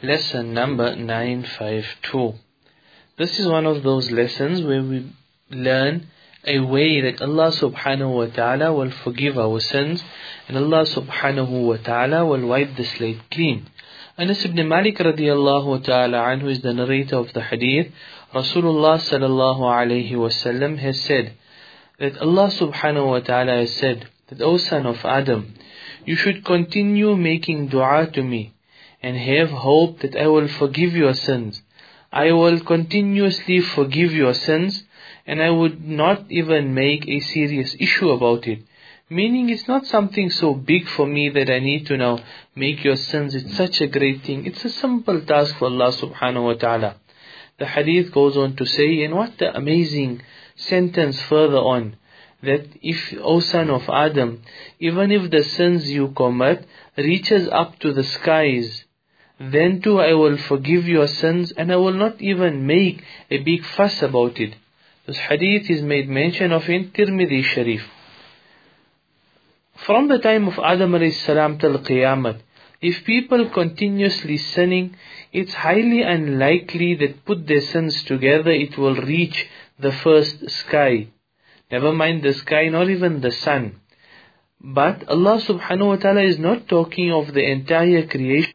lesson number 952. This is one of those lessons where we learn a way that Allah subhanahu wa ta'ala will forgive our sins and Allah subhanahu wa ta'ala will wipe the slate clean. Anas ibn Malik radiallahu ta'ala anhu is the narrator of the hadith. Rasulullah sallallahu alayhi wasallam has said that Allah subhanahu wa ta'ala has said that, O son of Adam, you should continue making dua to me and have hope that I will forgive your sins. I will continuously forgive your sins and I would not even make a serious issue about it. Meaning it's not something so big for me that I need to now make your sins. It's such a great thing. It's a simple task for Allah subhanahu wa ta'ala. The hadith goes on to say, and what the amazing sentence further on, that if, O son of Adam, even if the sins you commit reaches up to the skies, then too I will forgive your sins and I will not even make a big fuss about it. This hadith is made mention of in Tirmidhi Sharif. From the time of Adam salam till Qiyamah, if people continuously sinning, it's highly unlikely that put their sins together it will reach the first sky. Never mind the sky, not even the sun. But Allah subhanahu wa ta'ala is not talking of the entire creation.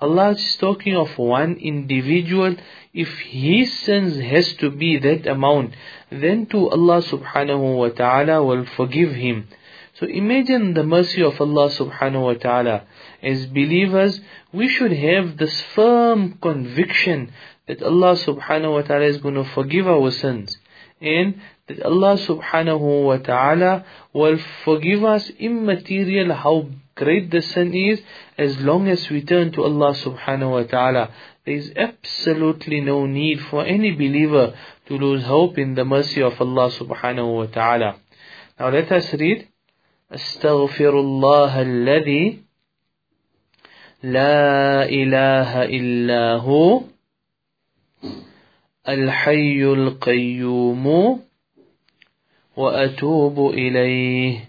Allah is talking of one individual. If his sins has to be that amount, then to Allah subhanahu wa ta'ala will forgive him. So imagine the mercy of Allah subhanahu wa ta'ala. As believers, we should have this firm conviction that Allah subhanahu wa ta'ala is going to forgive our sins. And that Allah subhanahu wa ta'ala will forgive us immaterial how great the sin is as long as we turn to Allah subhanahu wa ta'ala. There is absolutely no need for any believer to lose hope in the mercy of Allah subhanahu wa ta'ala. Now let us read أستغفر الله الذي لا إله إلا هو الحي القيوم وأتوب إليه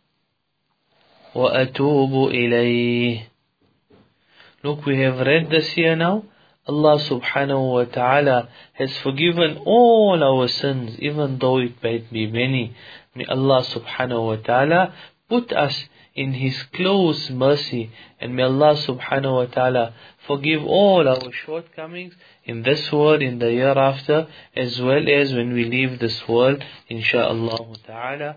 وأتوب إليه Look, we have read this here now. Allah subhanahu wa ta'ala has forgiven all our sins, even though it might be many. May Allah subhanahu wa ta'ala put us in His close mercy, and may Allah subhanahu wa ta'ala forgive all our shortcomings in this world, in the year after, as well as when we leave this world, insha'Allah ta'ala.